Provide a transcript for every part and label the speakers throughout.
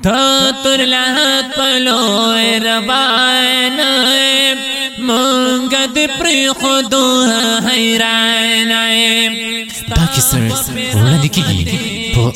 Speaker 1: دھتر لہت پلو ربائن منگد پر خود حیران
Speaker 2: پاکی سر وړاندې کیږي په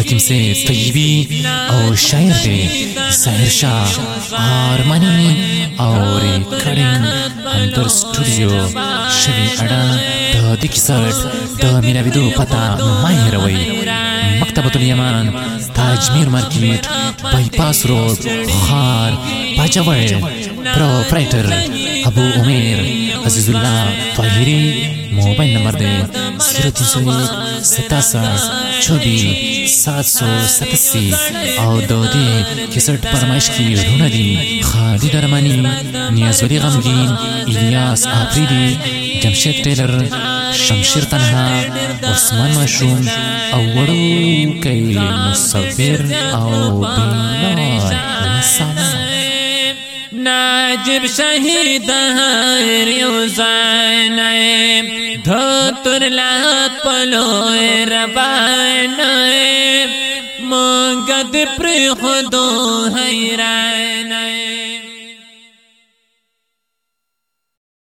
Speaker 2: حکیم سے طیبی او شاعر دی ساحر شاہ، آرمانی اور کڑن اندر سټوډیو شوی اډا د دې کیسټ د مینا ویدو پتا مې هروي مکتبۃ الیمان Tajmir market bypass road Khar Bajaur proprietor Abu Umair Azizullah Tahiri mobile number دے زیرو تین سو ایک ستاسٹھ چوبیس سات سو ستاسی اور دو دے کسٹ فرمائش کی رونا دی خالد ارمانی نیاز ولی غمگین الیاس آفریدی جمشید ٹیلر شمشیر تنہا عثمان مشروم او وڑو کئی مصور او بلال وسلام
Speaker 1: ناجب شہید ریوزان ترلا لات پلو ربان مگد پر خودو حیران